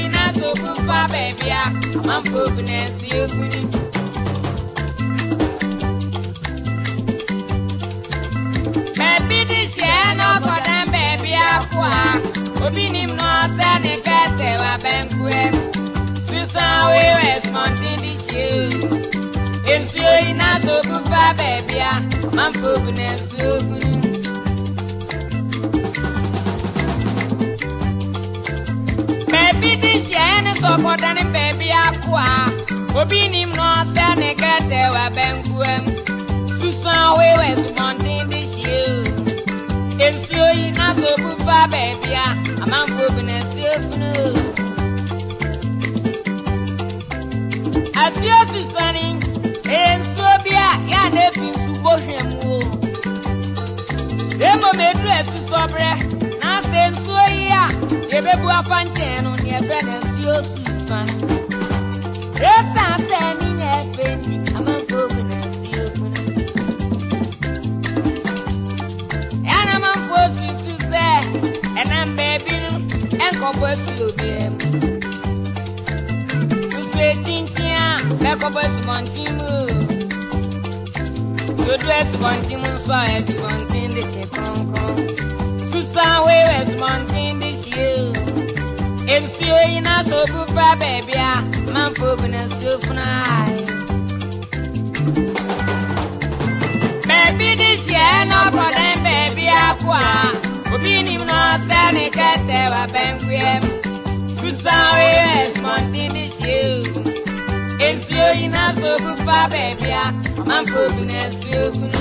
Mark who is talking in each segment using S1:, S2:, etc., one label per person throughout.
S1: yi na sokwu fa beebi a amamfo bi na esi egwuri. Beebi di hyia na ọkọ dan beebi akọ a obi nim na ọsẹ ne kẹtẹ wa bẹnku ẹ susan wiwe smọntin this year. nsuo yi na sokwu fa beebi a I'm bi na esi egwuri. sọ kọdani baabi akọ a obi nim na ọsẹ ne kẹtẹ wà bẹnkuwa mu susan wíwẹ sumọntin di hyia o nsuo yi n'asọ ebufa baabi a amanfo bi na funu. efunu o asuo susani eye nsuo bi a yà n'efi nsu mu o emu medu esusọ brẹ na se nsuo yi a yɛbɛbu afa nkyɛn no neɛ bɛ na nsuo susuan ɛsan sɛ ni na ɛfɛ ni ama nsuo gu na nsuo gu no ɛna ma mfo susu sɛ ɛnam baabi no ɛnkɔbɔ asuo biara mu nsuo ekyinkyin a bɛkɔbɔ asumɔnten mu o dodo asumɔnten mu nso a asumɔnten de hyɛ kronkron san wey west mountain this year. Nsuo yi na so gu fa beebi a manfo bi na nsuo funa ayi. Beebi this year na ọkọ dan beebi akọ a obi nim na ọsẹ ne kẹtẹ wa bẹnkuẹ mu. Susan wey west mountain this year. Nsuo yi na so gu fa beebi a manfo bi na nsuo funa.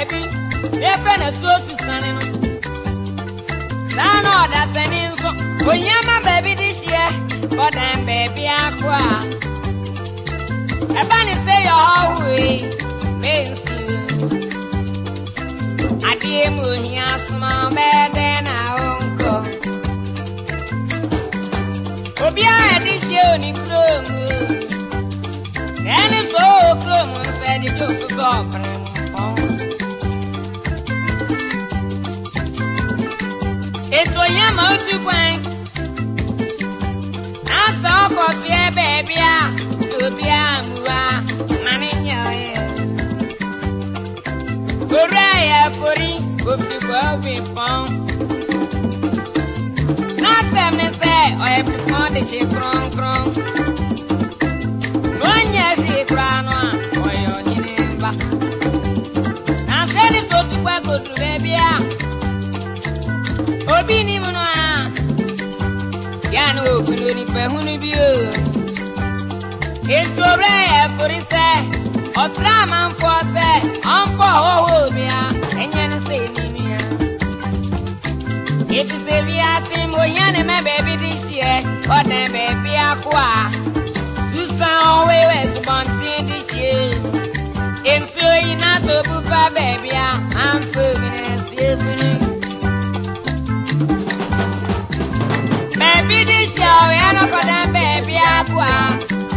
S1: ebi efe na esu osu sani no saa na ọda sani nso onye ama beebi di hyia kọdan beebi akọ a ẹba ne se yọ ọhụ yi mee nsu adeɛ mu you. soma ɔbɛɛdɛ na ahụ nkọ obiara ɛde hyia oni kuro mu na ɛne so o kuro mu nso ɛde dwo nso sọ ọkụrụ. eto ya ma otu kwen asa ọkọsi ebe bịa obi amụwa mana nye oye oru ahịa fori ofigbo obi pọn n'asẹ mi sẹ ọyẹ pípọn de ṣe kúrọ́nkúrọ́n lóyè ṣe kúrọ́ anú à ọyọ nínú mbà àṣẹ ní sọ tukpa kòtù bẹ́ẹ̀ bíà binim no a ya no okulo ni pa hunu bi o etu obre e fori se osra man fo se on fo ho ho mi a enye no se ni ni a etu se wi asim o ya ne me baby di she o ne baby akwa susan owewe